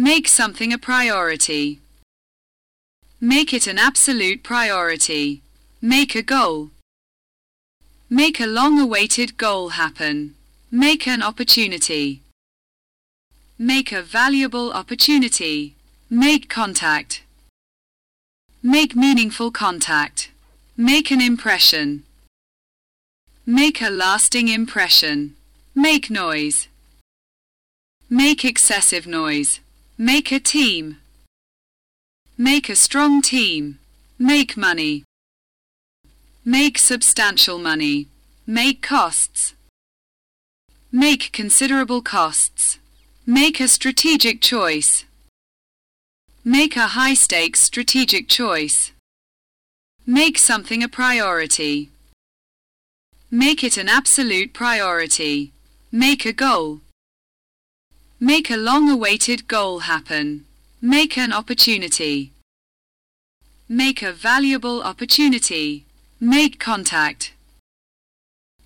Make something a priority. Make it an absolute priority. Make a goal. Make a long-awaited goal happen. Make an opportunity. Make a valuable opportunity. Make contact. Make meaningful contact. Make an impression. Make a lasting impression. Make noise. Make excessive noise. Make a team. Make a strong team. Make money. Make substantial money. Make costs. Make considerable costs. Make a strategic choice. Make a high-stakes strategic choice. Make something a priority. Make it an absolute priority. Make a goal. Make a long-awaited goal happen. Make an opportunity. Make a valuable opportunity. Make contact.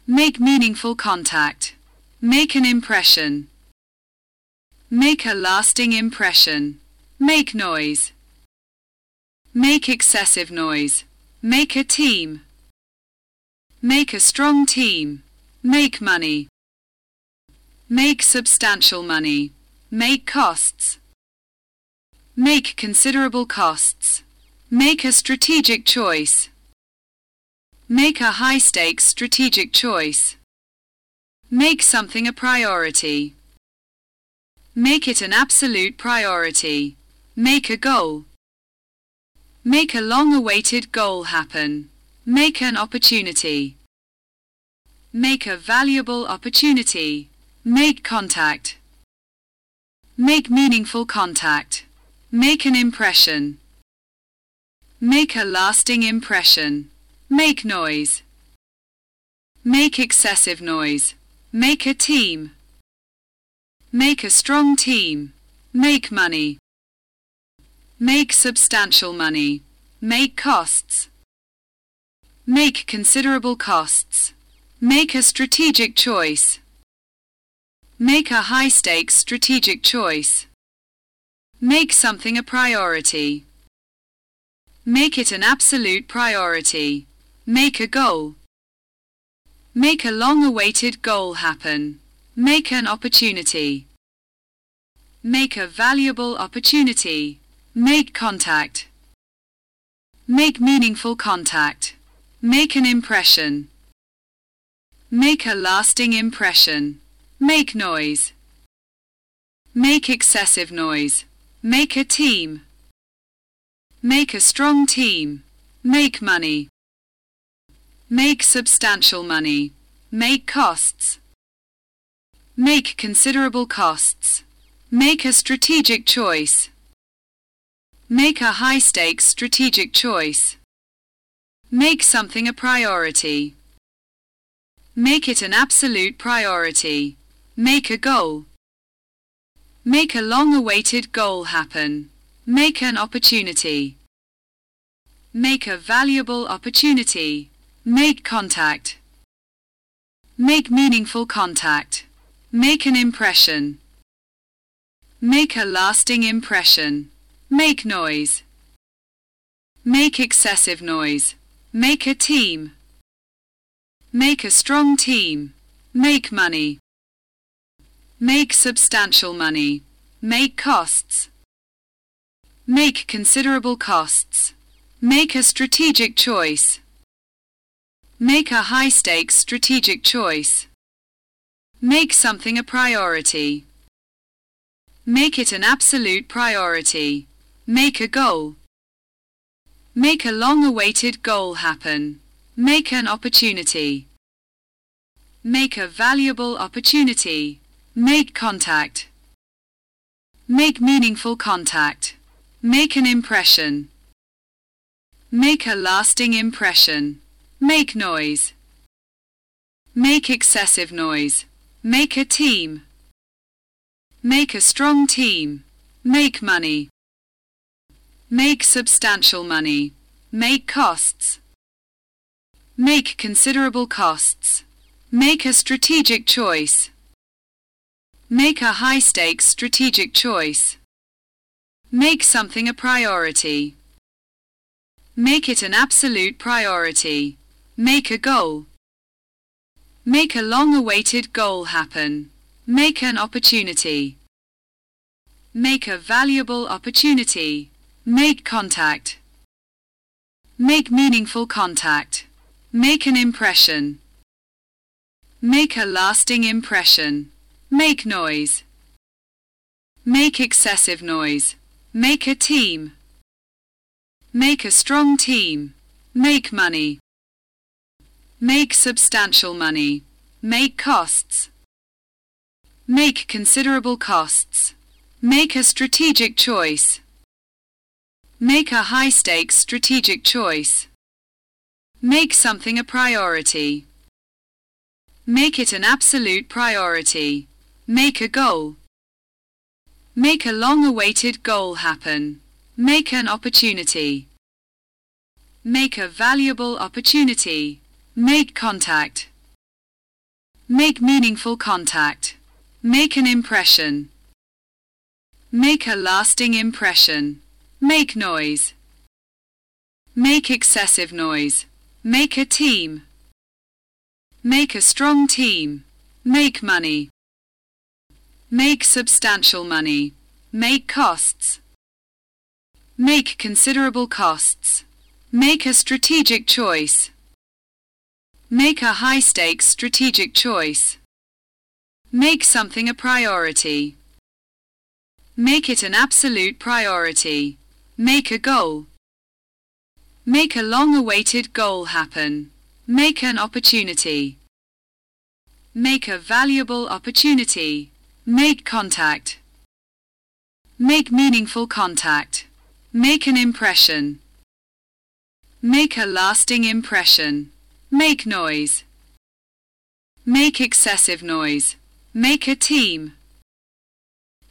Make meaningful contact. Make an impression. Make a lasting impression. Make noise. Make excessive noise. Make a team. Make a strong team. Make money. Make substantial money. Make costs. Make considerable costs. Make a strategic choice. Make a high-stakes strategic choice. Make something a priority. Make it an absolute priority. Make a goal. Make a long-awaited goal happen. Make an opportunity. Make a valuable opportunity. Make contact. Make meaningful contact. Make an impression. Make a lasting impression. Make noise. Make excessive noise. Make a team. Make a strong team. Make money. Make substantial money. Make costs. Make considerable costs. Make a strategic choice. Make a high-stakes strategic choice. Make something a priority. Make it an absolute priority. Make a goal. Make a long-awaited goal happen. Make an opportunity. Make a valuable opportunity. Make contact. Make meaningful contact. Make an impression. Make a lasting impression. Make noise. Make excessive noise. Make a team. Make a strong team. Make money. Make substantial money. Make costs. Make considerable costs. Make a strategic choice. Make a high-stakes strategic choice. Make something a priority. Make it an absolute priority. Make a goal. Make a long-awaited goal happen. Make an opportunity. Make a valuable opportunity. Make contact. Make meaningful contact. Make an impression. Make a lasting impression. Make noise. Make excessive noise. Make a team. Make a strong team. Make money. Make substantial money. Make costs. Make considerable costs. Make a strategic choice. Make a high-stakes strategic choice. Make something a priority. Make it an absolute priority. Make a goal. Make a long-awaited goal happen. Make an opportunity. Make a valuable opportunity. Make contact. Make meaningful contact. Make an impression. Make a lasting impression. Make noise. Make excessive noise. Make a team. Make a strong team. Make money. Make substantial money. Make costs. Make considerable costs. Make a strategic choice. Make a high-stakes strategic choice. Make something a priority. Make it an absolute priority. Make a goal. Make a long-awaited goal happen. Make an opportunity. Make a valuable opportunity. Make contact. Make meaningful contact. Make an impression. Make a lasting impression. Make noise. Make excessive noise. Make a team. Make a strong team. Make money. Make substantial money. Make costs. Make considerable costs. Make a strategic choice. Make a high-stakes strategic choice. Make something a priority. Make it an absolute priority. Make a goal. Make a long-awaited goal happen. Make an opportunity. Make a valuable opportunity. Make contact. Make meaningful contact. Make an impression. Make a lasting impression. Make noise. Make excessive noise. Make a team. Make a strong team. Make money. Make substantial money. Make costs. Make considerable costs. Make a strategic choice. Make a high-stakes strategic choice. Make something a priority. Make it an absolute priority. Make a goal. Make a long-awaited goal happen. Make an opportunity. Make a valuable opportunity. Make contact. Make meaningful contact. Make an impression. Make a lasting impression. Make noise. Make excessive noise. Make a team.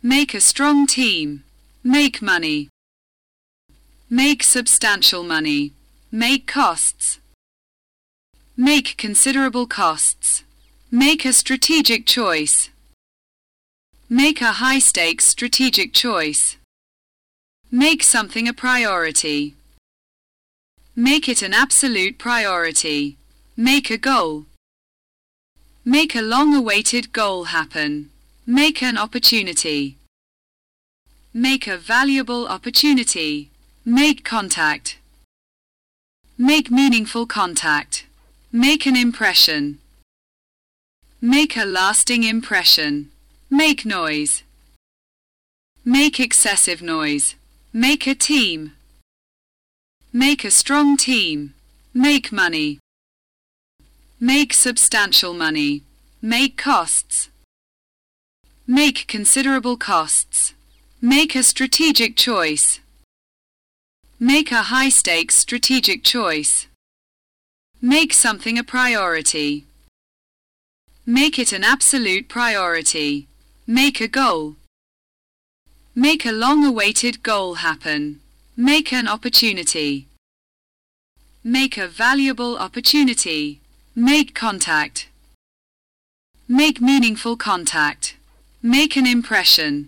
Make a strong team. Make money. Make substantial money. Make costs. Make considerable costs. Make a strategic choice. Make a high-stakes strategic choice. Make something a priority. Make it an absolute priority. Make a goal. Make a long-awaited goal happen. Make an opportunity. Make a valuable opportunity. Make contact. Make meaningful contact. Make an impression. Make a lasting impression. Make noise. Make excessive noise. Make a team. Make a strong team. Make money. Make substantial money. Make costs. Make considerable costs. Make a strategic choice. Make a high-stakes strategic choice. Make something a priority. Make it an absolute priority. Make a goal. Make a long-awaited goal happen. Make an opportunity. Make a valuable opportunity. Make contact. Make meaningful contact. Make an impression.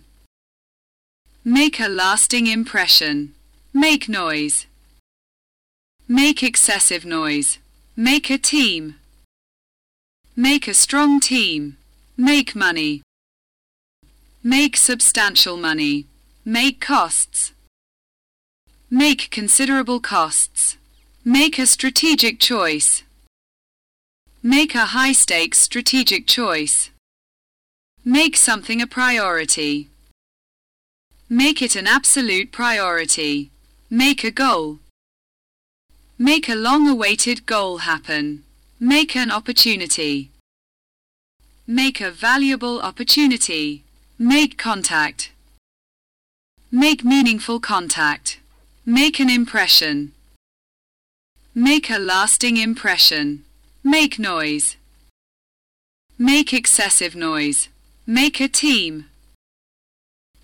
Make a lasting impression. Make noise. Make excessive noise. Make a team. Make a strong team. Make money. Make substantial money. Make costs. Make considerable costs. Make a strategic choice. Make a high-stakes strategic choice. Make something a priority. Make it an absolute priority. Make a goal. Make a long-awaited goal happen. Make an opportunity. Make a valuable opportunity. Make contact. Make meaningful contact. Make an impression. Make a lasting impression. Make noise. Make excessive noise. Make a team.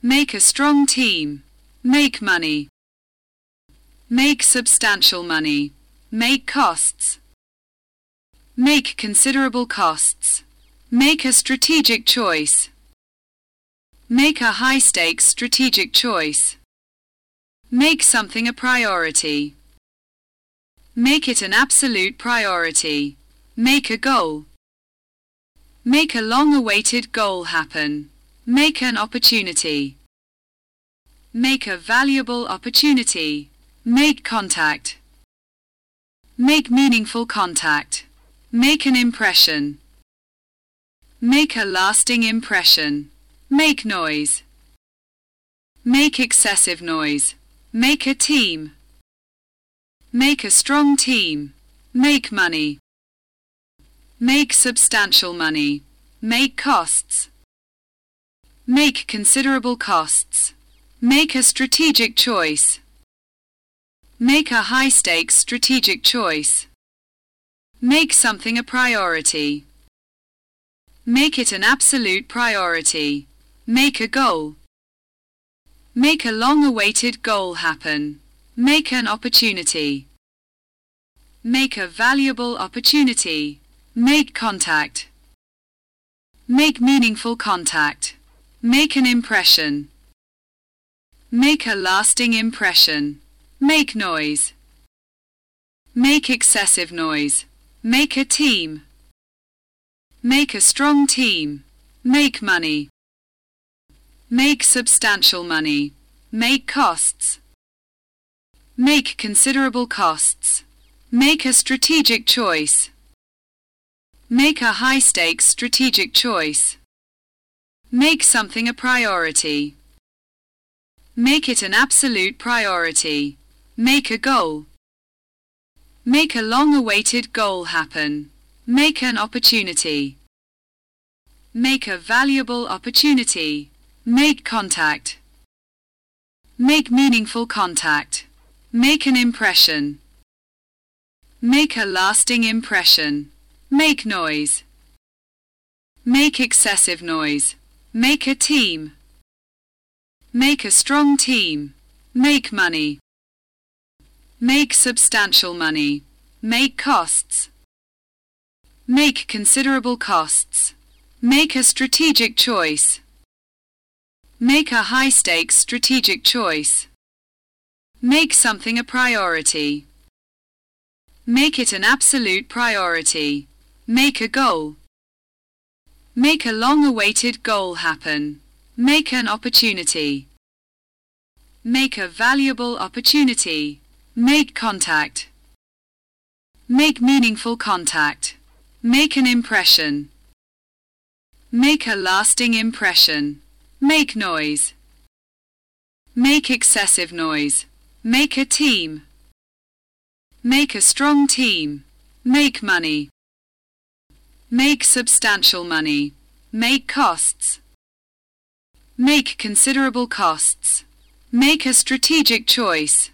Make a strong team. Make money. Make substantial money. Make costs. Make considerable costs. Make a strategic choice. Make a high-stakes strategic choice. Make something a priority. Make it an absolute priority. Make a goal. Make a long-awaited goal happen. Make an opportunity. Make a valuable opportunity. Make contact. Make meaningful contact. Make an impression. Make a lasting impression. Make noise. Make excessive noise. Make a team. Make a strong team. Make money. Make substantial money. Make costs. Make considerable costs. Make a strategic choice. Make a high-stakes strategic choice. Make something a priority. Make it an absolute priority. Make a goal. Make a long-awaited goal happen. Make an opportunity. Make a valuable opportunity. Make contact. Make meaningful contact. Make an impression. Make a lasting impression. Make noise. Make excessive noise. Make a team. Make a strong team. Make money. Make substantial money. Make costs. Make considerable costs. Make a strategic choice. Make a high-stakes strategic choice. Make something a priority. Make it an absolute priority. Make a goal. Make a long-awaited goal happen. Make an opportunity. Make a valuable opportunity. Make contact. Make meaningful contact. Make an impression. Make a lasting impression. Make noise. Make excessive noise. Make a team. Make a strong team. Make money. Make substantial money. Make costs. Make considerable costs. Make a strategic choice. Make a high-stakes strategic choice. Make something a priority. Make it an absolute priority. Make a goal. Make a long-awaited goal happen. Make an opportunity. Make a valuable opportunity. Make contact. Make meaningful contact. Make an impression. Make a lasting impression. Make noise. Make excessive noise. Make a team. Make a strong team. Make money. Make substantial money. Make costs. Make considerable costs. Make a strategic choice.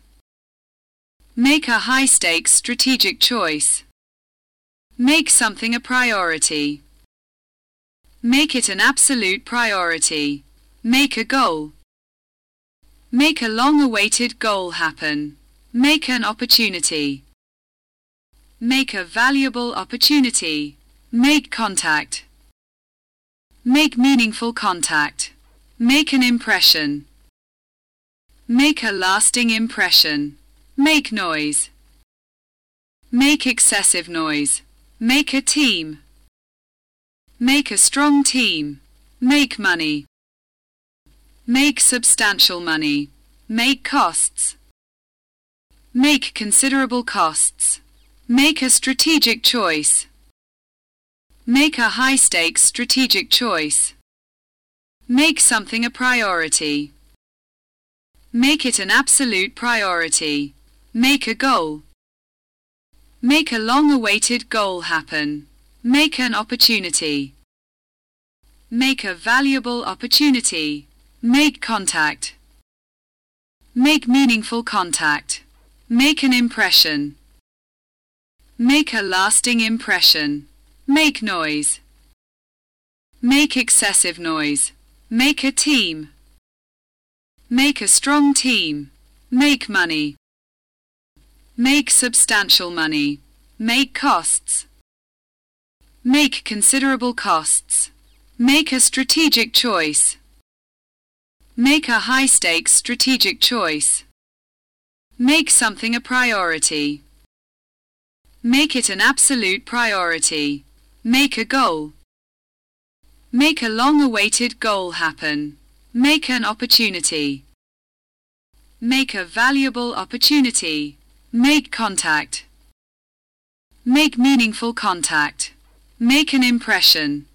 Make a high-stakes strategic choice. Make something a priority. Make it an absolute priority. Make a goal. Make a long-awaited goal happen. Make an opportunity. Make a valuable opportunity. Make contact. Make meaningful contact. Make an impression. Make a lasting impression. Make noise. Make excessive noise. Make a team. Make a strong team. Make money. Make substantial money. Make costs. Make considerable costs. Make a strategic choice. Make a high-stakes strategic choice. Make something a priority. Make it an absolute priority. Make a goal. Make a long-awaited goal happen. Make an opportunity. Make a valuable opportunity. Make contact. Make meaningful contact. Make an impression. Make a lasting impression. Make noise. Make excessive noise. Make a team. Make a strong team. Make money. Make substantial money. Make costs. Make considerable costs. Make a strategic choice. Make a high-stakes strategic choice. Make something a priority. Make it an absolute priority. Make a goal. Make a long-awaited goal happen. Make an opportunity. Make a valuable opportunity. Make contact. Make meaningful contact. Make an impression.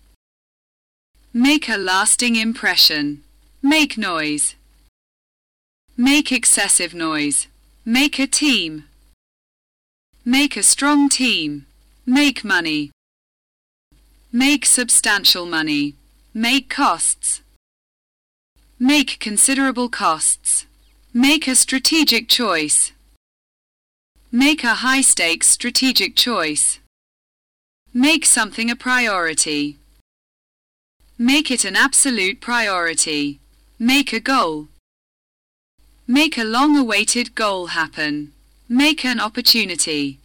Make a lasting impression. Make noise. Make excessive noise. Make a team. Make a strong team. Make money. Make substantial money. Make costs. Make considerable costs. Make a strategic choice. Make a high-stakes strategic choice. Make something a priority. Make it an absolute priority. Make a goal. Make a long-awaited goal happen. Make an opportunity.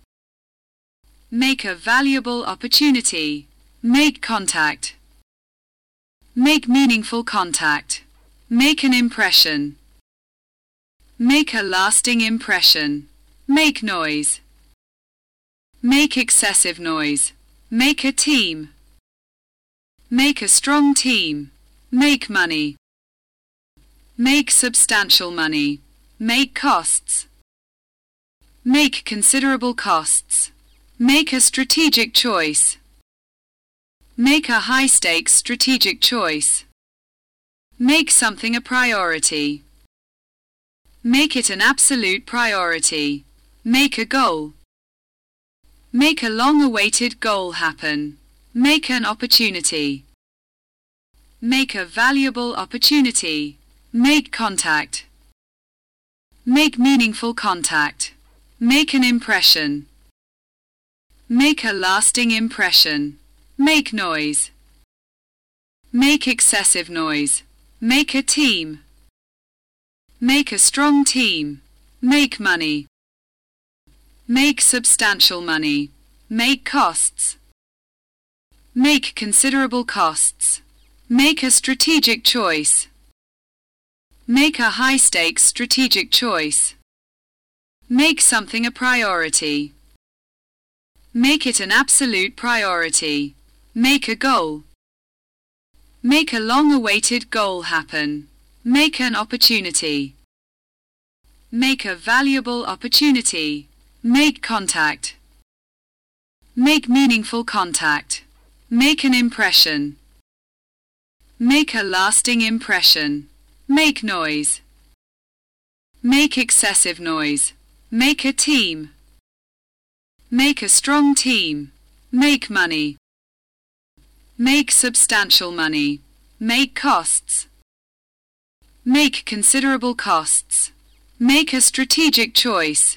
Make a valuable opportunity. Make contact. Make meaningful contact. Make an impression. Make a lasting impression. Make noise. Make excessive noise. Make a team. Make a strong team. Make money. Make substantial money. Make costs. Make considerable costs. Make a strategic choice. Make a high-stakes strategic choice. Make something a priority. Make it an absolute priority. Make a goal. Make a long-awaited goal happen. Make an opportunity. Make a valuable opportunity. Make contact. Make meaningful contact. Make an impression. Make a lasting impression. Make noise. Make excessive noise. Make a team. Make a strong team. Make money. Make substantial money. Make costs. Make considerable costs. Make a strategic choice. Make a high-stakes strategic choice. Make something a priority. Make it an absolute priority. Make a goal. Make a long-awaited goal happen. Make an opportunity. Make a valuable opportunity. Make contact. Make meaningful contact. Make an impression. Make a lasting impression. Make noise. Make excessive noise. Make a team. Make a strong team. Make money. Make substantial money. Make costs. Make considerable costs. Make a strategic choice.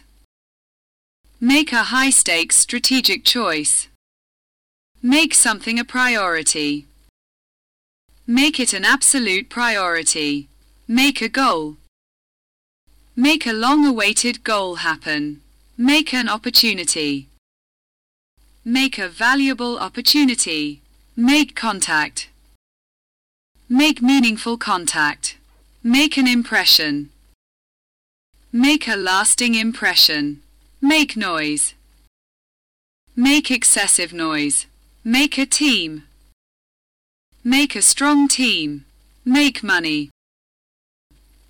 Make a high-stakes strategic choice. Make something a priority. Make it an absolute priority. Make a goal. Make a long-awaited goal happen. Make an opportunity. Make a valuable opportunity. Make contact. Make meaningful contact. Make an impression. Make a lasting impression. Make noise. Make excessive noise. Make a team. Make a strong team. Make money.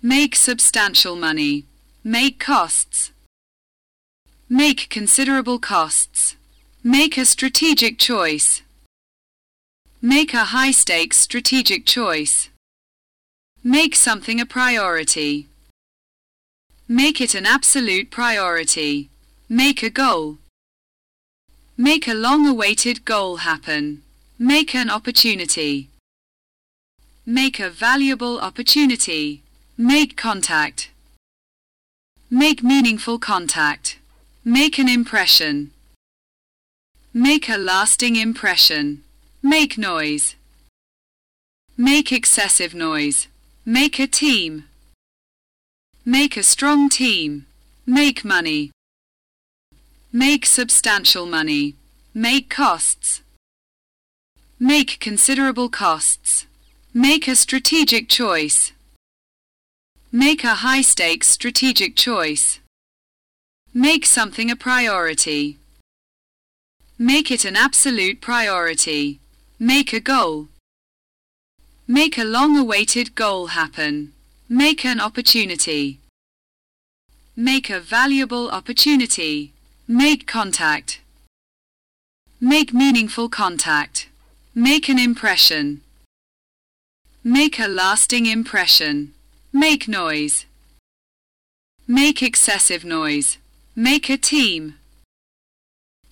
Make substantial money. Make costs. Make considerable costs. Make a strategic choice. Make a high-stakes strategic choice. Make something a priority. Make it an absolute priority. Make a goal. Make a long-awaited goal happen. Make an opportunity. Make a valuable opportunity. Make contact. Make meaningful contact. Make an impression. Make a lasting impression. Make noise. Make excessive noise. Make a team. Make a strong team. Make money. Make substantial money. Make costs. Make considerable costs. Make a strategic choice. Make a high-stakes strategic choice. Make something a priority. Make it an absolute priority. Make a goal. Make a long-awaited goal happen. Make an opportunity. Make a valuable opportunity. Make contact. Make meaningful contact. Make an impression. Make a lasting impression. Make noise. Make excessive noise. Make a team.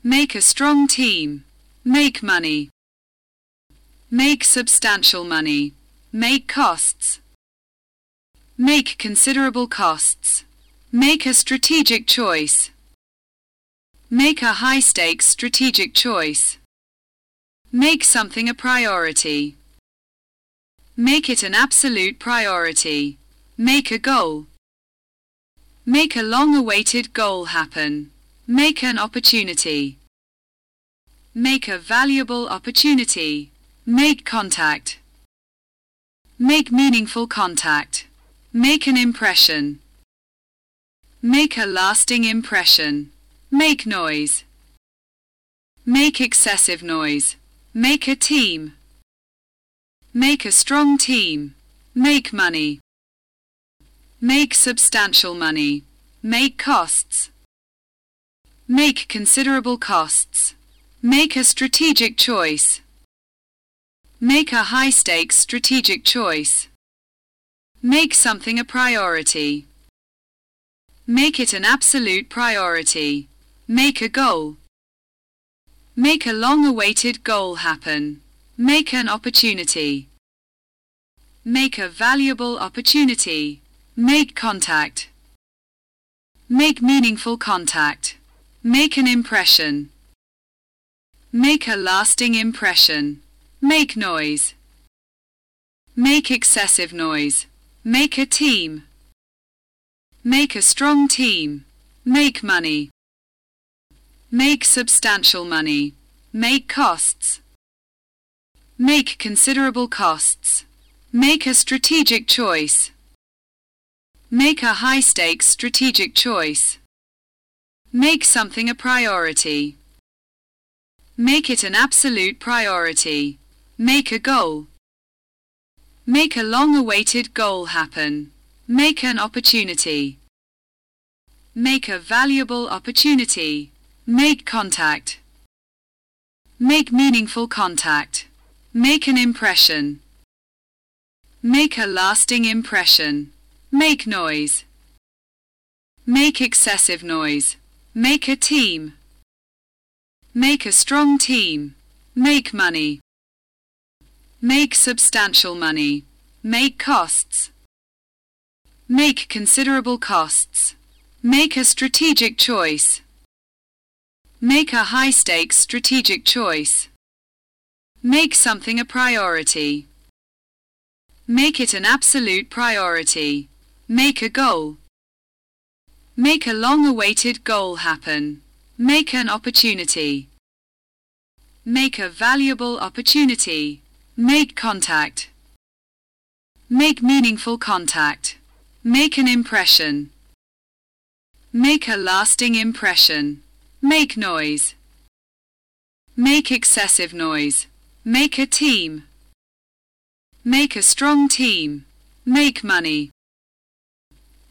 Make a strong team. Make money. Make substantial money. Make costs. Make considerable costs. Make a strategic choice. Make a high-stakes strategic choice. Make something a priority. Make it an absolute priority. Make a goal. Make a long-awaited goal happen. Make an opportunity. Make a valuable opportunity. Make contact. Make meaningful contact. Make an impression. Make a lasting impression. Make noise. Make excessive noise. Make a team. Make a strong team. Make money. Make substantial money. Make costs. Make considerable costs. Make a strategic choice. Make a high-stakes strategic choice. Make something a priority. Make it an absolute priority. Make a goal. Make a long-awaited goal happen. Make an opportunity. Make a valuable opportunity. Make contact. Make meaningful contact. Make an impression. Make a lasting impression. Make noise. Make excessive noise. Make a team. Make a strong team. Make money. Make substantial money. Make costs. Make considerable costs. Make a strategic choice. Make a high-stakes strategic choice. Make something a priority. Make it an absolute priority. Make a goal. Make a long-awaited goal happen. Make an opportunity. Make a valuable opportunity. Make contact. Make meaningful contact. Make an impression. Make a lasting impression. Make noise. Make excessive noise. Make a team. Make a strong team. Make money. Make substantial money. Make costs. Make considerable costs. Make a strategic choice. Make a high-stakes strategic choice. Make something a priority. Make it an absolute priority. Make a goal. Make a long-awaited goal happen. Make an opportunity. Make a valuable opportunity. Make contact. Make meaningful contact. Make an impression. Make a lasting impression. Make noise. Make excessive noise. Make a team. Make a strong team. Make money.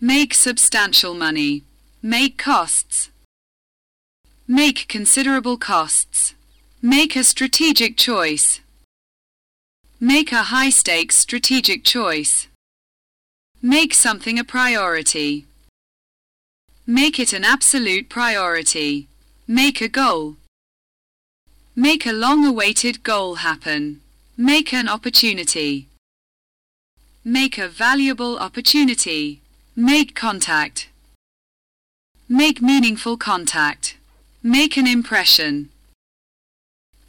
Make substantial money. Make costs. Make considerable costs. Make a strategic choice. Make a high-stakes strategic choice. Make something a priority. Make it an absolute priority. Make a goal. Make a long-awaited goal happen. Make an opportunity. Make a valuable opportunity. Make contact. Make meaningful contact. Make an impression.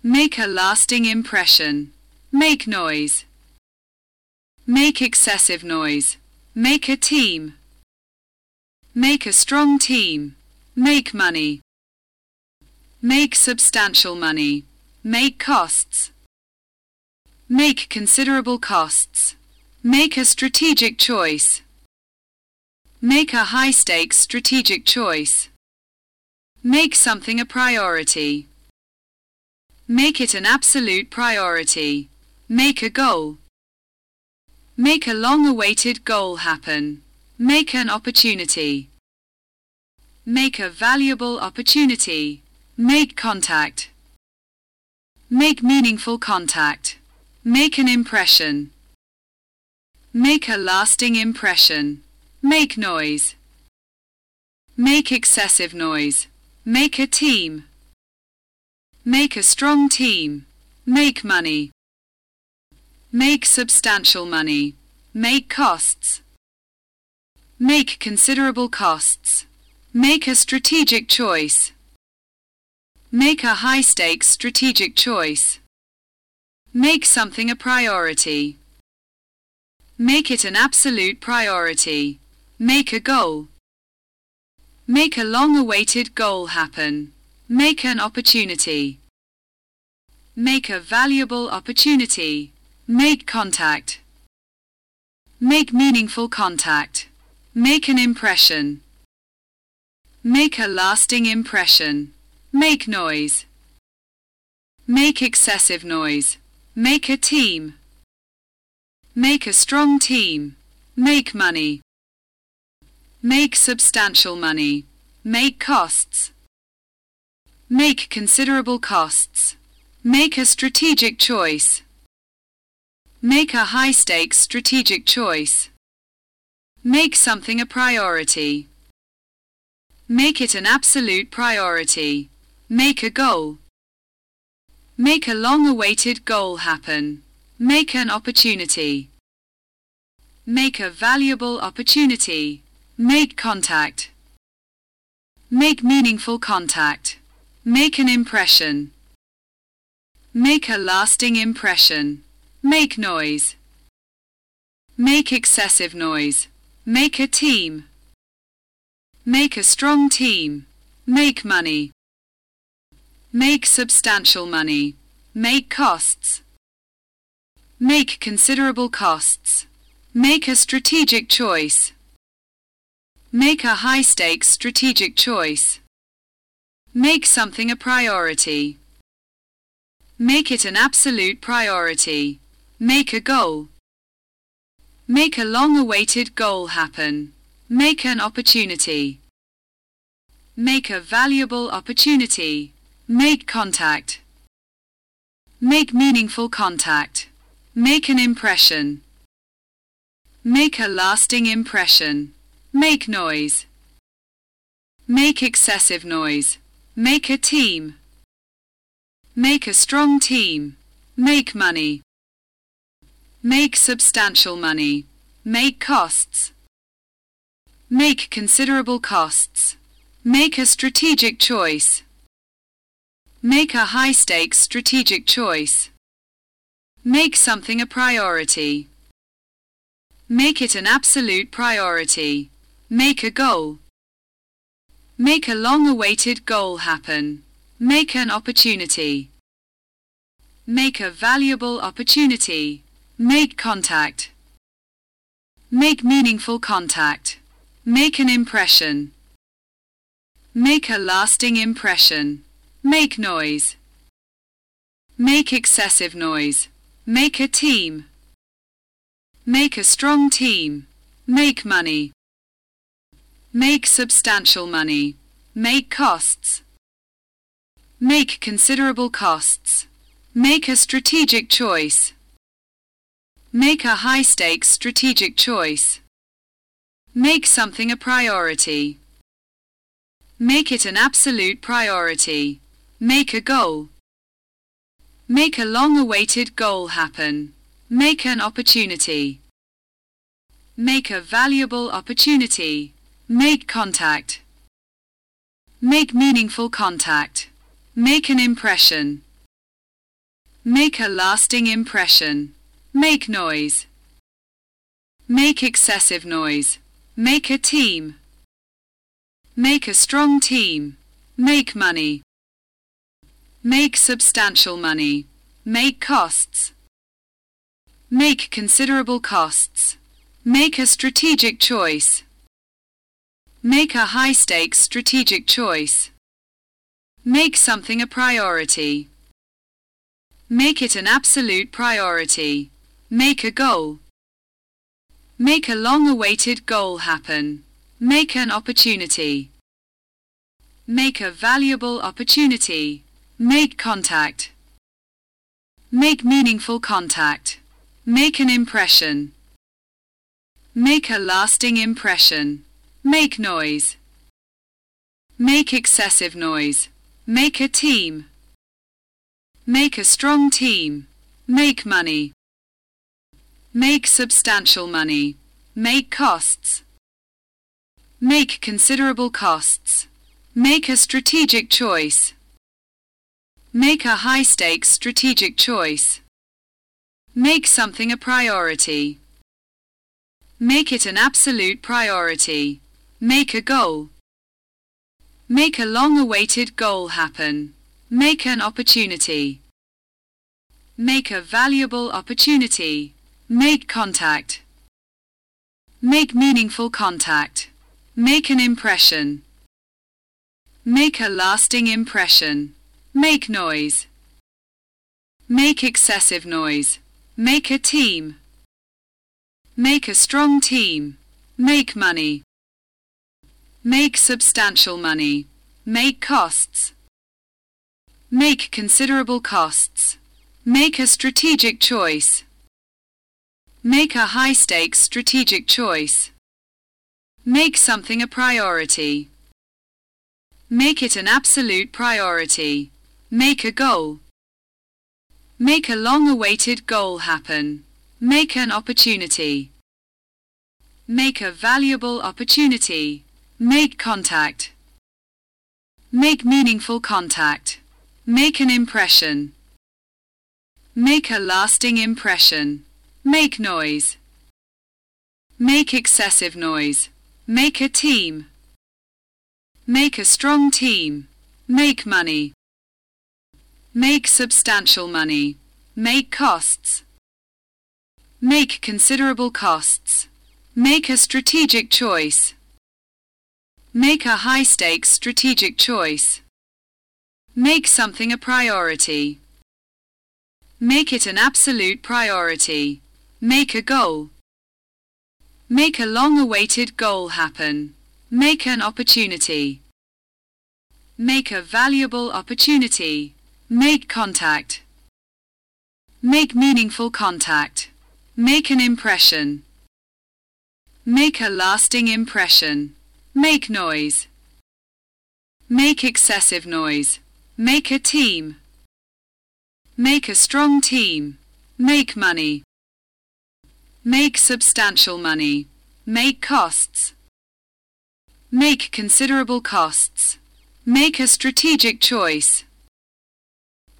Make a lasting impression. Make noise. Make excessive noise. Make a team. Make a strong team. Make money. Make substantial money. Make costs. Make considerable costs. Make a strategic choice. Make a high-stakes strategic choice. Make something a priority. Make it an absolute priority. Make a goal. Make a long-awaited goal happen. Make an opportunity. Make a valuable opportunity. Make contact. Make meaningful contact. Make an impression. Make a lasting impression. Make noise. Make excessive noise. Make a team. Make a strong team. Make money. Make substantial money. Make costs. Make considerable costs. Make a strategic choice. Make a high-stakes strategic choice. Make something a priority. Make it an absolute priority. Make a goal. Make a long-awaited goal happen. Make an opportunity. Make a valuable opportunity. Make contact. Make meaningful contact. Make an impression. Make a lasting impression. Make noise. Make excessive noise. Make a team. Make a strong team. Make money. Make substantial money. Make costs. Make considerable costs. Make a strategic choice. Make a high-stakes strategic choice. Make something a priority. Make it an absolute priority. Make a goal. Make a long-awaited goal happen. Make an opportunity. Make a valuable opportunity. Make contact. Make meaningful contact. Make an impression. Make a lasting impression. Make noise. Make excessive noise. Make a team. Make a strong team. Make money. Make substantial money. Make costs. Make considerable costs. Make a strategic choice. Make a high-stakes strategic choice. Make something a priority. Make it an absolute priority. Make a goal. Make a long-awaited goal happen. Make an opportunity. Make a valuable opportunity. Make contact. Make meaningful contact. Make an impression. Make a lasting impression. Make noise. Make excessive noise. Make a team. Make a strong team. Make money. Make substantial money. Make costs. Make considerable costs. Make a strategic choice. Make a high-stakes strategic choice. Make something a priority. Make it an absolute priority. Make a goal. Make a long-awaited goal happen. Make an opportunity. Make a valuable opportunity. Make contact. Make meaningful contact. Make an impression. Make a lasting impression. Make noise. Make excessive noise. Make a team. Make a strong team. Make money. Make substantial money. Make costs. Make considerable costs. Make a strategic choice. Make a high-stakes strategic choice. Make something a priority. Make it an absolute priority. Make a goal. Make a long-awaited goal happen. Make an opportunity. Make a valuable opportunity. Make contact. Make meaningful contact. Make an impression. Make a lasting impression. Make noise. Make excessive noise. Make a team. Make a strong team. Make money. Make substantial money. Make costs. Make considerable costs. Make a strategic choice. Make a high-stakes strategic choice. Make something a priority. Make it an absolute priority. Make a goal. Make a long-awaited goal happen. Make an opportunity. Make a valuable opportunity. Make contact. Make meaningful contact. Make an impression. Make a lasting impression. Make noise. Make excessive noise. Make a team. Make a strong team. Make money. Make substantial money. Make costs. Make considerable costs. Make a strategic choice. Make a high-stakes strategic choice. Make something a priority. Make it an absolute priority. Make a goal. Make a long-awaited goal happen. Make an opportunity. Make a valuable opportunity. Make contact. Make meaningful contact. Make an impression. Make a lasting impression. Make noise. Make excessive noise. Make a team. Make a strong team. Make money. Make substantial money. Make costs. Make considerable costs. Make a strategic choice. Make a high-stakes strategic choice. Make something a priority. Make it an absolute priority. Make a goal. Make a long-awaited goal happen. Make an opportunity. Make a valuable opportunity. Make contact. Make meaningful contact. Make an impression. Make a lasting impression. Make noise. Make excessive noise. Make a team. Make a strong team. Make money. Make substantial money. Make costs. Make considerable costs. Make a strategic choice. Make a high-stakes strategic choice. Make something a priority. Make it an absolute priority. Make a goal. Make a long-awaited goal happen. Make an opportunity. Make a valuable opportunity. Make contact. Make meaningful contact. Make an impression. Make a lasting impression. Make noise. Make excessive noise. Make a team. Make a strong team. Make money. Make substantial money. Make costs. Make considerable costs. Make a strategic choice.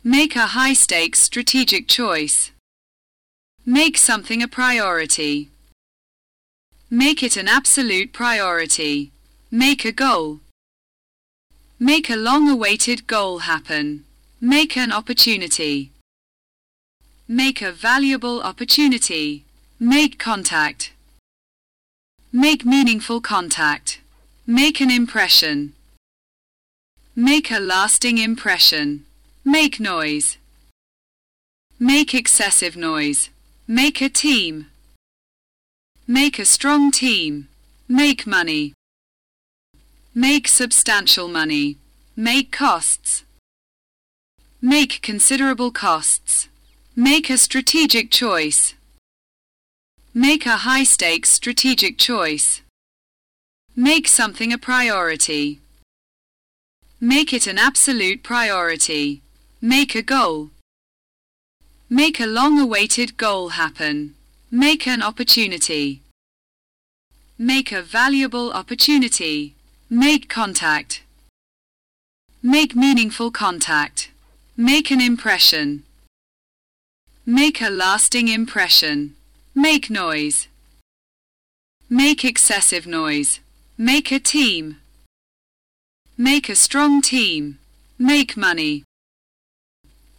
Make a high-stakes strategic choice. Make something a priority. Make it an absolute priority. Make a goal. Make a long-awaited goal happen. Make an opportunity. Make a valuable opportunity. Make contact. Make meaningful contact. Make an impression. Make a lasting impression. Make noise. Make excessive noise. Make a team. Make a strong team. Make money. Make substantial money. Make costs. Make considerable costs. Make a strategic choice. Make a high-stakes strategic choice. Make something a priority. Make it an absolute priority. Make a goal. Make a long-awaited goal happen. Make an opportunity. Make a valuable opportunity. Make contact. Make meaningful contact. Make an impression. Make a lasting impression. Make noise. Make excessive noise. Make a team. Make a strong team. Make money.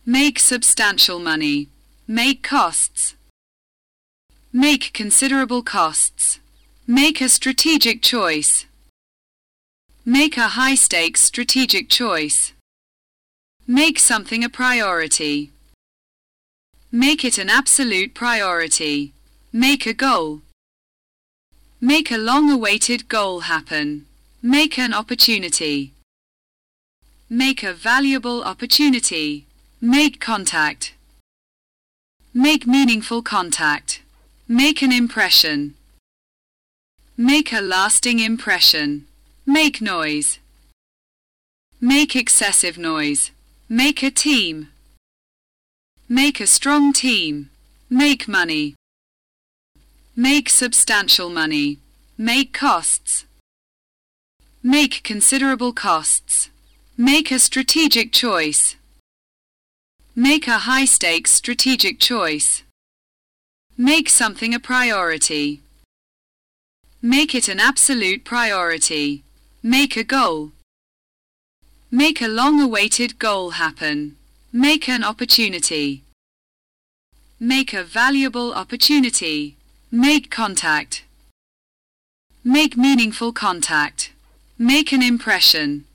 Make substantial money. Make costs. Make considerable costs. Make a strategic choice. Make a high-stakes strategic choice. Make something a priority. Make it an absolute priority. Make a goal. Make a long-awaited goal happen. Make an opportunity. Make a valuable opportunity. Make contact. Make meaningful contact. Make an impression. Make a lasting impression. Make noise. Make excessive noise. Make a team. Make a strong team. Make money. Make substantial money. Make costs. Make considerable costs. Make a strategic choice. Make a high-stakes strategic choice. Make something a priority. Make it an absolute priority. Make a goal. Make a long-awaited goal happen. Make an opportunity. Make a valuable opportunity. Make contact. Make meaningful contact. Make an impression.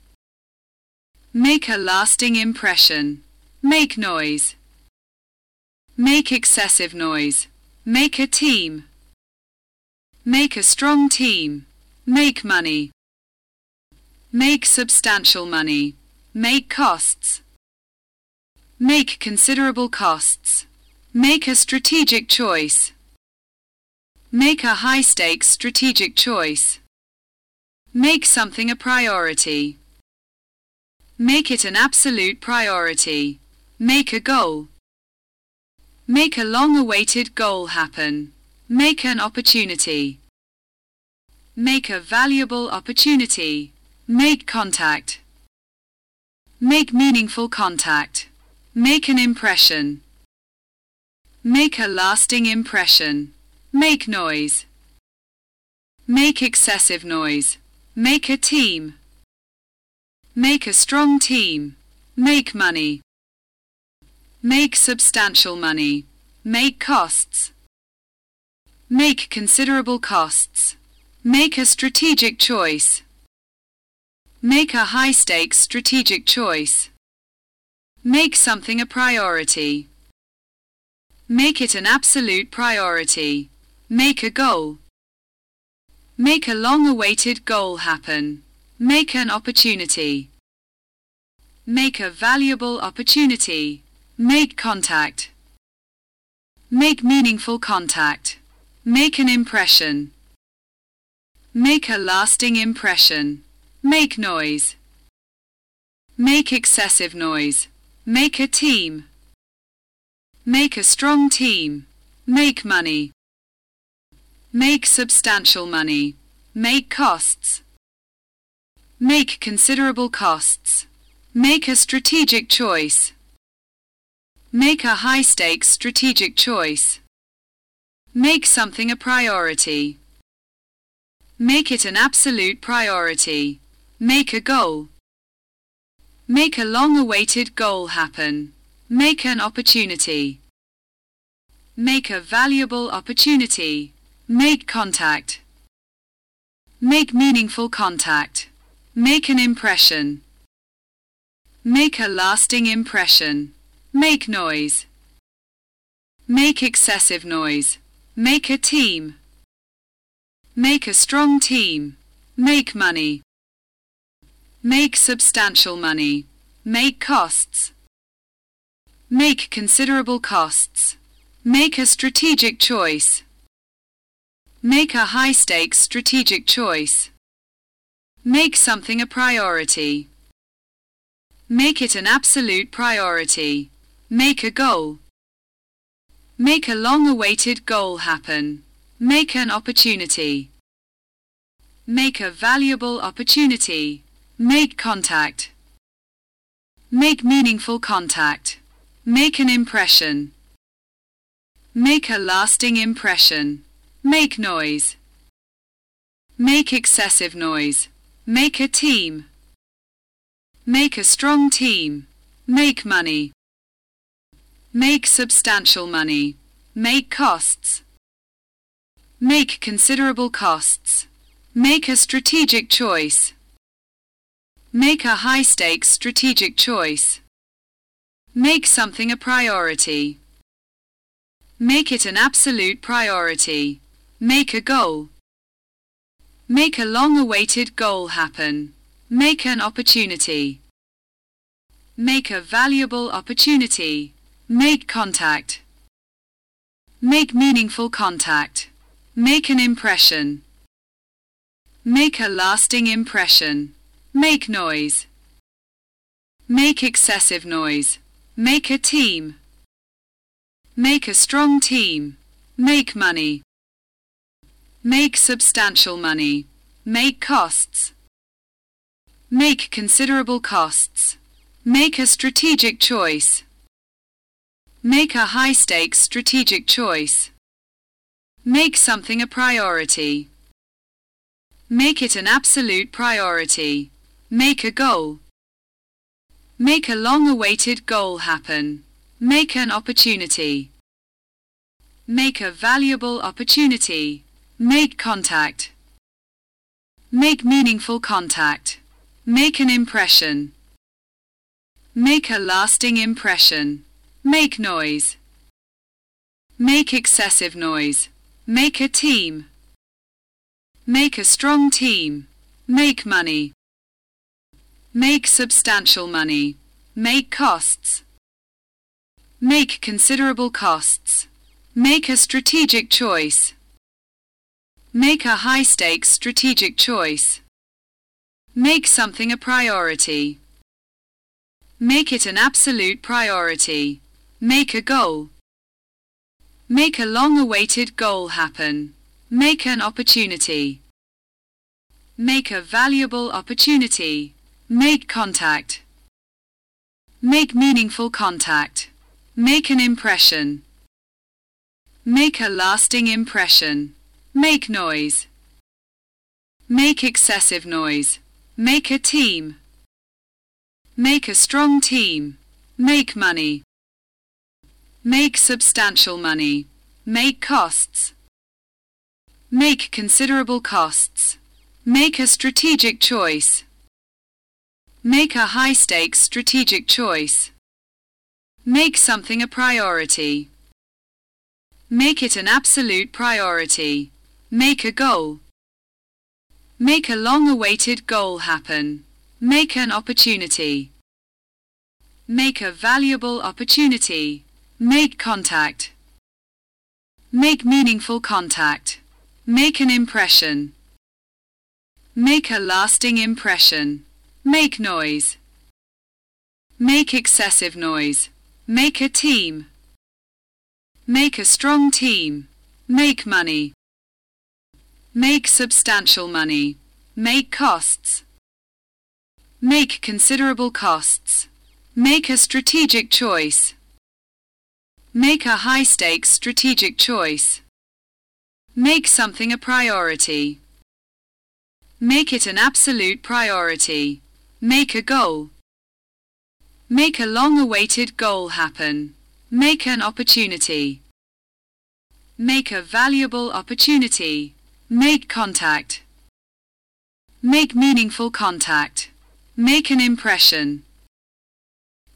Make a lasting impression. Make noise. Make excessive noise. Make a team. Make a strong team. Make money. Make substantial money. Make costs. Make considerable costs. Make a strategic choice. Make a high-stakes strategic choice. Make something a priority. Make it an absolute priority. Make a goal. Make a long-awaited goal happen. Make an opportunity. Make a valuable opportunity. Make contact. Make meaningful contact. Make an impression. Make a lasting impression. Make noise. Make excessive noise. Make a team. Make a strong team. Make money. Make substantial money. Make costs. Make considerable costs. Make a strategic choice. Make a high-stakes strategic choice. Make something a priority. Make it an absolute priority. Make a goal. Make a long-awaited goal happen. Make an opportunity. Make a valuable opportunity. Make contact. Make meaningful contact. Make an impression. Make a lasting impression. Make noise. Make excessive noise. Make a team. Make a strong team. Make money. Make substantial money. Make costs. Make considerable costs. Make a strategic choice. Make a high-stakes strategic choice. Make something a priority. Make it an absolute priority. Make a goal. Make a long-awaited goal happen. Make an opportunity. Make a valuable opportunity. Make contact. Make meaningful contact. Make an impression. Make a lasting impression. Make noise. Make excessive noise. Make a team. Make a strong team. Make money. Make substantial money. Make costs. Make considerable costs. Make a strategic choice. Make a high-stakes strategic choice. Make something a priority. Make it an absolute priority. Make a goal. Make a long-awaited goal happen. Make an opportunity. Make a valuable opportunity. Make contact. Make meaningful contact. Make an impression. Make a lasting impression. Make noise. Make excessive noise. Make a team. Make a strong team. Make money. Make substantial money. Make costs. Make considerable costs. Make a strategic choice. Make a high-stakes strategic choice. Make something a priority. Make it an absolute priority. Make a goal. Make a long-awaited goal happen. Make an opportunity. Make a valuable opportunity. Make contact. Make meaningful contact. Make an impression. Make a lasting impression. Make noise. Make excessive noise. Make a team. Make a strong team. Make money. Make substantial money. Make costs. Make considerable costs. Make a strategic choice. Make a high-stakes strategic choice. Make something a priority. Make it an absolute priority. Make a goal. Make a long-awaited goal happen. Make an opportunity. Make a valuable opportunity. Make contact. Make meaningful contact. Make an impression. Make a lasting impression. Make noise. Make excessive noise. Make a team. Make a strong team. Make money. Make substantial money. Make costs. Make considerable costs. Make a strategic choice. Make a high-stakes strategic choice. Make something a priority. Make it an absolute priority. Make a goal. Make a long-awaited goal happen. Make an opportunity. Make a valuable opportunity. Make contact. Make meaningful contact. Make an impression. Make a lasting impression. Make noise. Make excessive noise. Make a team. Make a strong team. Make money. Make substantial money. Make costs. Make considerable costs. Make a strategic choice. Make a high-stakes strategic choice. Make something a priority. Make it an absolute priority. Make a goal. Make a long-awaited goal happen. Make an opportunity. Make a valuable opportunity. Make contact. Make meaningful contact. Make an impression. Make a lasting impression. Make noise. Make excessive noise. Make a team. Make a strong team. Make money. Make substantial money. Make costs. Make considerable costs. Make a strategic choice. Make a high-stakes strategic choice. Make something a priority. Make it an absolute priority. Make a goal. Make a long-awaited goal happen. Make an opportunity. Make a valuable opportunity. Make contact. Make meaningful contact. Make an impression.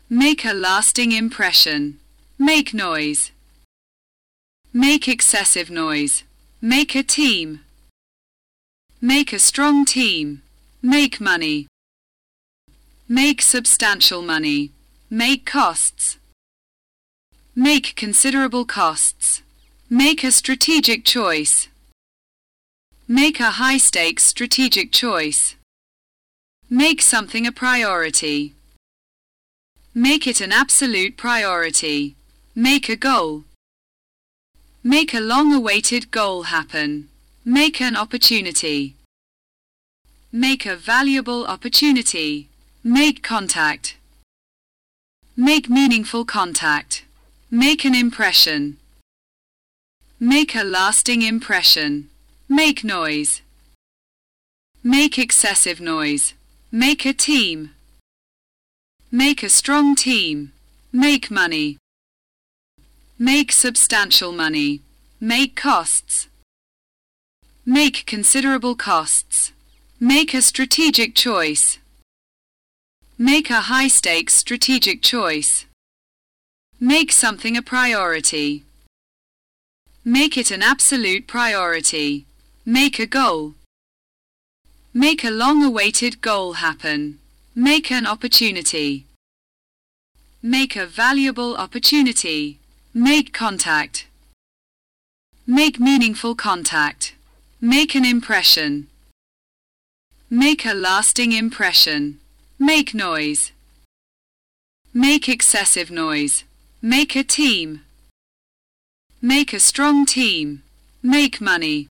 Make a lasting impression. Make noise. Make excessive noise. Make a team. Make a strong team. Make money. Make substantial money. Make costs. Make considerable costs. Make a strategic choice. Make a high-stakes strategic choice. Make something a priority. Make it an absolute priority. Make a goal. Make a long-awaited goal happen. Make an opportunity. Make a valuable opportunity. Make contact. Make meaningful contact. Make an impression. Make a lasting impression. Make noise. Make excessive noise. Make a team. Make a strong team. Make money. Make substantial money. Make costs. Make considerable costs. Make a strategic choice. Make a high-stakes strategic choice. Make something a priority. Make it an absolute priority. Make a goal. Make a long-awaited goal happen. Make an opportunity. Make a valuable opportunity. Make contact. Make meaningful contact. Make an impression. Make a lasting impression. Make noise. Make excessive noise. Make a team. Make a strong team. Make money.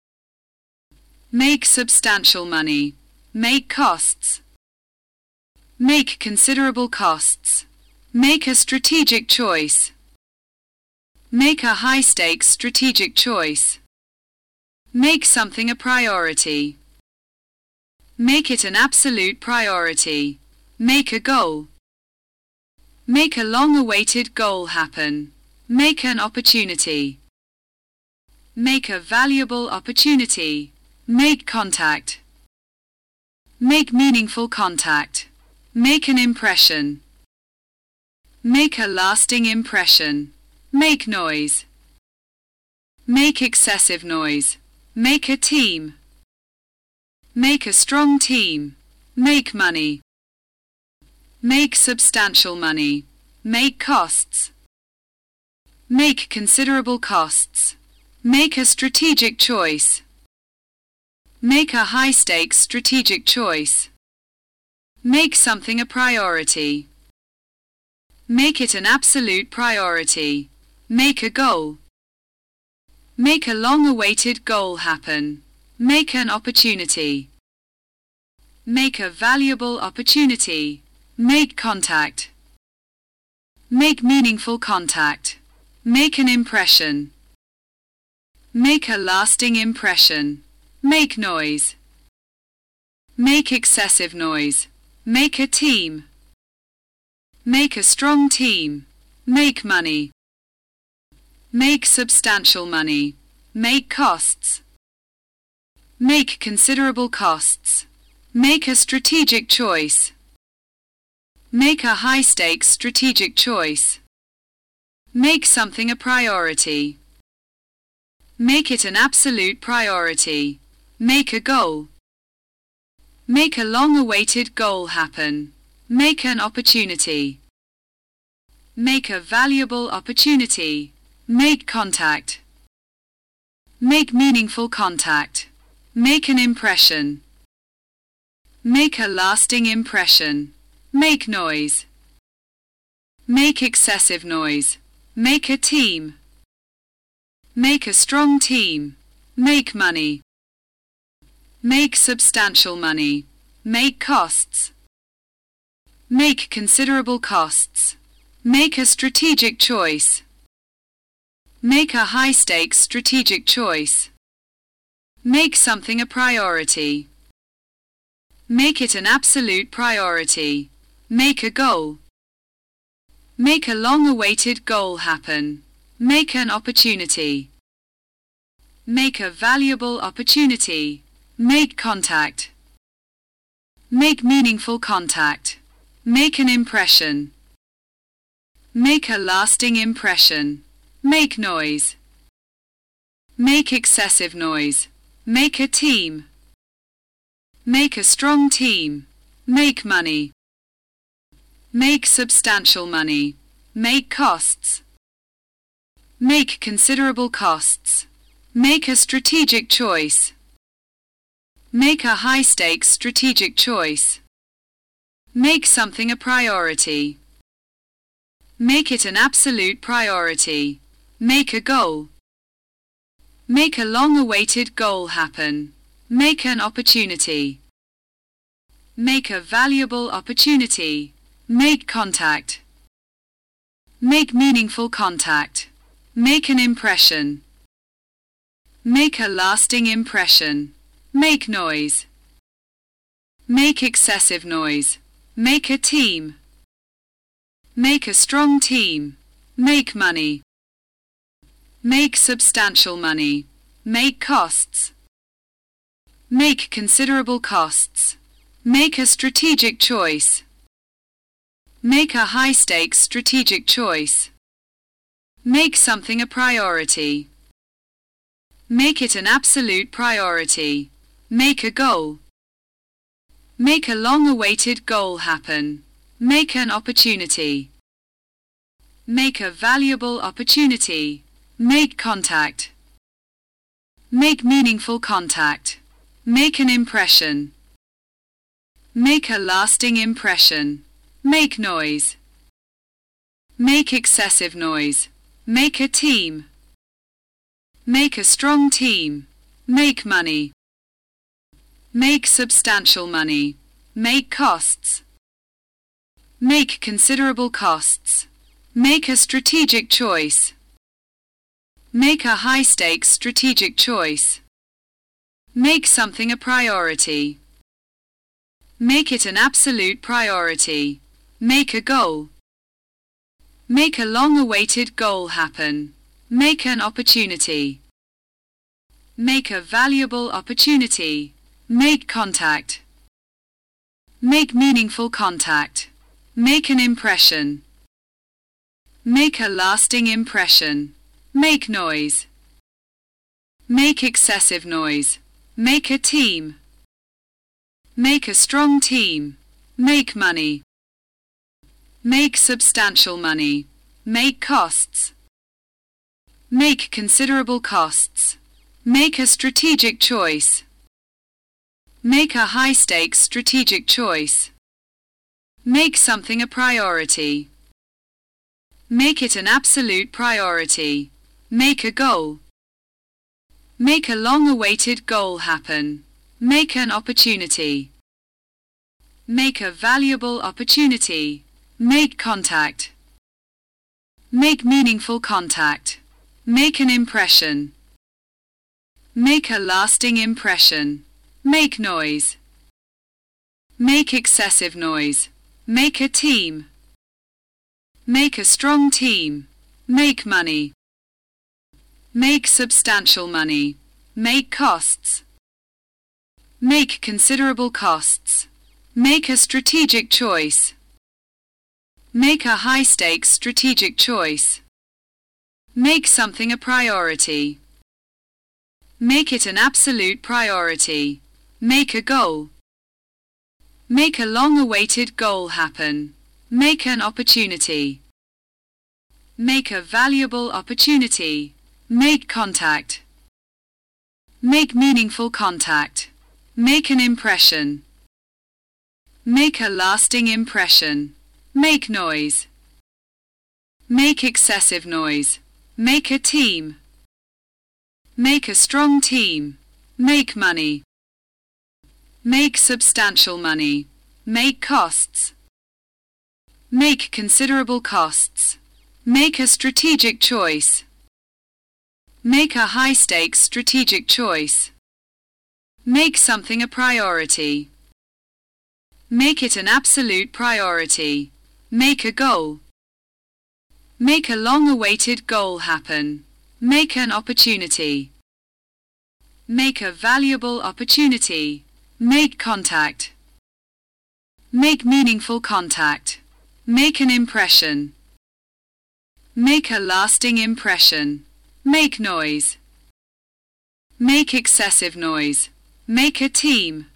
Make substantial money. Make costs. Make considerable costs. Make a strategic choice. Make a high-stakes strategic choice. Make something a priority. Make it an absolute priority. Make a goal. Make a long-awaited goal happen. Make an opportunity. Make a valuable opportunity. Make contact. Make meaningful contact. Make an impression. Make a lasting impression. Make noise. Make excessive noise. Make a team. Make a strong team. Make money. Make substantial money. Make costs. Make considerable costs. Make a strategic choice. Make a high-stakes strategic choice. Make something a priority. Make it an absolute priority. Make a goal. Make a long-awaited goal happen. Make an opportunity. Make a valuable opportunity. Make contact. Make meaningful contact. Make an impression. Make a lasting impression. Make noise. Make excessive noise. Make a team. Make a strong team. Make money. Make substantial money. Make costs. Make considerable costs. Make a strategic choice. Make a high-stakes strategic choice. Make something a priority. Make it an absolute priority. Make a goal. Make a long-awaited goal happen. Make an opportunity. Make a valuable opportunity. Make contact. Make meaningful contact. Make an impression. Make a lasting impression. Make noise. Make excessive noise. Make a team. Make a strong team. Make money. Make substantial money. Make costs. Make considerable costs. Make a strategic choice. Make a high-stakes strategic choice. Make something a priority. Make it an absolute priority. Make a goal. Make a long-awaited goal happen. Make an opportunity. Make a valuable opportunity. Make contact. Make meaningful contact. Make an impression. Make a lasting impression. Make noise. Make excessive noise. Make a team. Make a strong team. Make money. Make substantial money. Make costs. Make considerable costs. Make a strategic choice. Make a high-stakes strategic choice. Make something a priority. Make it an absolute priority. Make a goal. Make a long-awaited goal happen. Make an opportunity. Make a valuable opportunity. Make contact. Make meaningful contact. Make an impression. Make a lasting impression. Make noise. Make excessive noise. Make a team. Make a strong team. Make money. Make substantial money. Make costs. Make considerable costs. Make a strategic choice. Make a high-stakes strategic choice. Make something a priority. Make it an absolute priority. Make a goal. Make a long-awaited goal happen. Make an opportunity. Make a valuable opportunity. Make contact. Make meaningful contact. Make an impression. Make a lasting impression. Make noise. Make excessive noise. Make a team. Make a strong team. Make money. Make substantial money. Make costs. Make considerable costs. Make a strategic choice. Make a high-stakes strategic choice. Make something a priority. Make it an absolute priority. Make a goal. Make a long-awaited goal happen. Make an opportunity. Make a valuable opportunity. Make contact. Make meaningful contact. Make an impression. Make a lasting impression. Make noise. Make excessive noise. Make a team. Make a strong team. Make money. Make substantial money. Make costs. Make considerable costs. Make a strategic choice. Make a high-stakes strategic choice. Make something a priority. Make it an absolute priority. Make a goal. Make a long-awaited goal happen. Make an opportunity. Make a valuable opportunity. Make contact. Make meaningful contact. Make an impression. Make a lasting impression. Make noise. Make excessive noise. Make a team. Make a strong team. Make money. Make substantial money. Make costs. Make considerable costs. Make a strategic choice. Make a high-stakes strategic choice. Make something a priority. Make it an absolute priority. Make a goal. Make a long-awaited goal happen. Make an opportunity. Make a valuable opportunity. Make contact. Make meaningful contact. Make an impression. Make a lasting impression. Make noise. Make excessive noise. Make a team. Make a strong team. Make money. Make substantial money. Make costs. Make considerable costs. Make a strategic choice. Make a high-stakes strategic choice. Make something a priority. Make it an absolute priority. Make a goal. Make a long-awaited goal happen. Make an opportunity. Make a valuable opportunity. Make contact. Make meaningful contact. Make an impression. Make a lasting impression. Make noise. Make excessive noise. Make a team.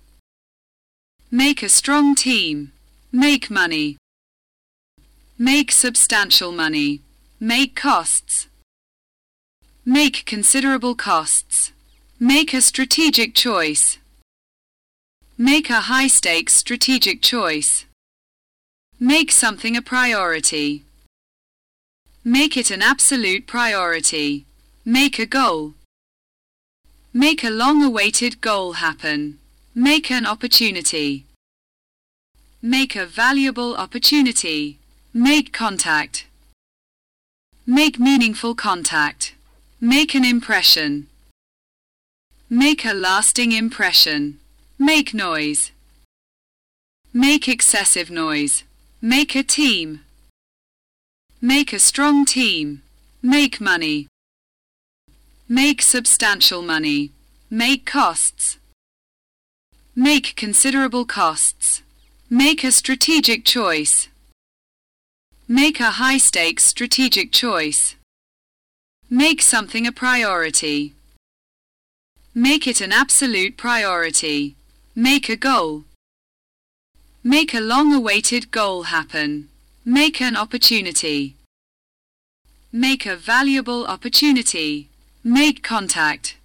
Make a strong team. Make money. Make substantial money. Make costs. Make considerable costs. Make a strategic choice. Make a high-stakes strategic choice. Make something a priority. Make it an absolute priority. Make a goal. Make a long-awaited goal happen. Make an opportunity. Make a valuable opportunity. Make contact. Make meaningful contact. Make an impression. Make a lasting impression. Make noise. Make excessive noise. Make a team. Make a strong team. Make money. Make substantial money. Make costs. Make considerable costs. Make a strategic choice. Make a high-stakes strategic choice. Make something a priority. Make it an absolute priority. Make a goal. Make a long-awaited goal happen. Make an opportunity. Make a valuable opportunity. Make contact.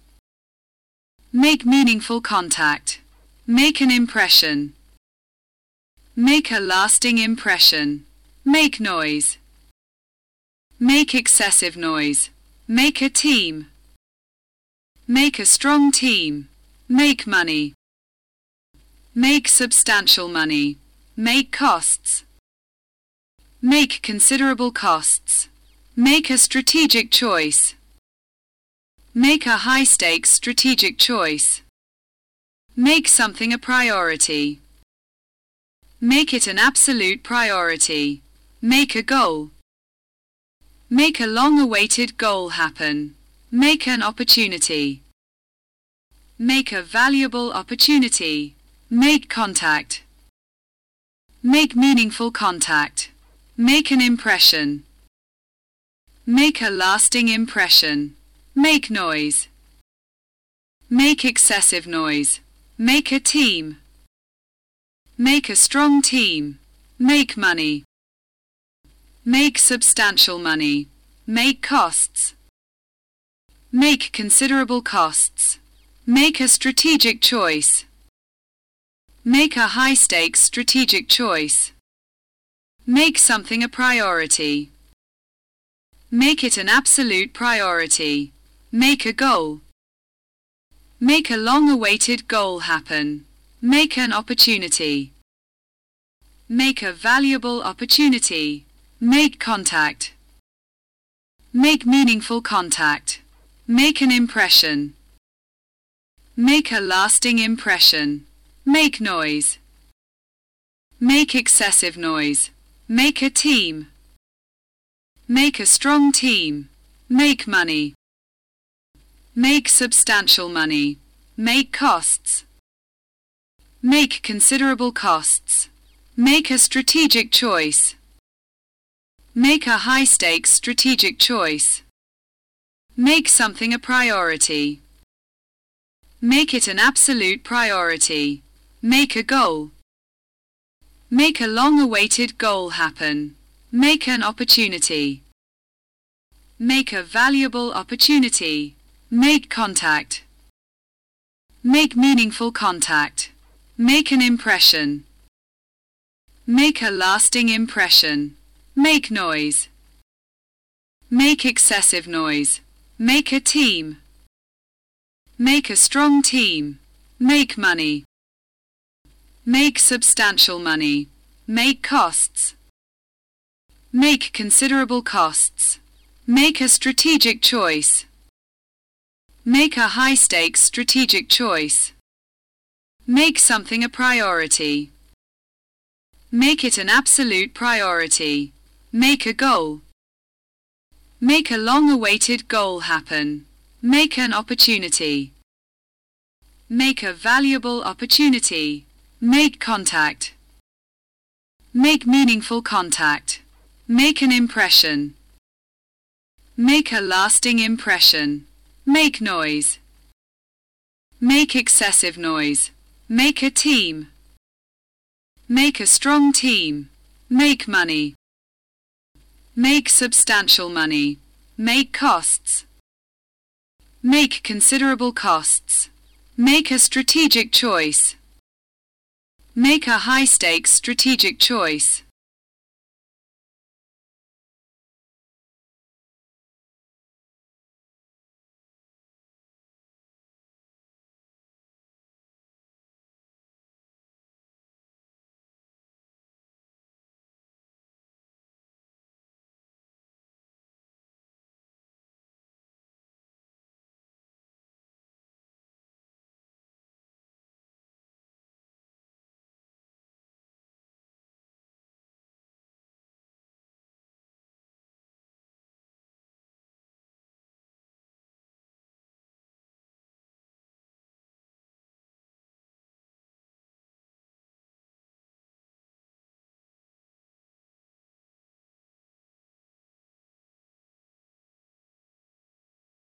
Make meaningful contact. Make an impression. Make a lasting impression. Make noise. Make excessive noise. Make a team. Make a strong team. Make money. Make substantial money. Make costs. Make considerable costs. Make a strategic choice. Make a high-stakes strategic choice. Make something a priority. Make it an absolute priority. Make a goal. Make a long-awaited goal happen. Make an opportunity. Make a valuable opportunity. Make contact. Make meaningful contact. Make an impression. Make a lasting impression. Make noise. Make excessive noise. Make a team. Make a strong team. Make money. Make substantial money. Make costs. Make considerable costs. Make a strategic choice. Make a high-stakes strategic choice. Make something a priority. Make it an absolute priority. Make a goal. Make a long-awaited goal happen. Make an opportunity. Make a valuable opportunity. Make contact. Make meaningful contact. Make an impression. Make a lasting impression. Make noise. Make excessive noise. Make a team. Make a strong team. Make money. Make substantial money. Make costs. Make considerable costs. Make a strategic choice. Make a high-stakes strategic choice. Make something a priority. Make it an absolute priority. Make a goal. Make a long-awaited goal happen. Make an opportunity. Make a valuable opportunity. Make contact. Make meaningful contact. Make an impression. Make a lasting impression. Make noise. Make excessive noise. Make a team. Make a strong team. Make money. Make substantial money. Make costs. Make considerable costs. Make a strategic choice. Make a high-stakes strategic choice. Make something a priority. Make it an absolute priority. Make a goal. Make a long-awaited goal happen. Make an opportunity. Make a valuable opportunity. Make contact. Make meaningful contact. Make an impression. Make a lasting impression. Make noise. Make excessive noise. Make a team. Make a strong team. Make money. Make substantial money. Make costs. Make considerable costs. Make a strategic choice. Make a high-stakes strategic choice.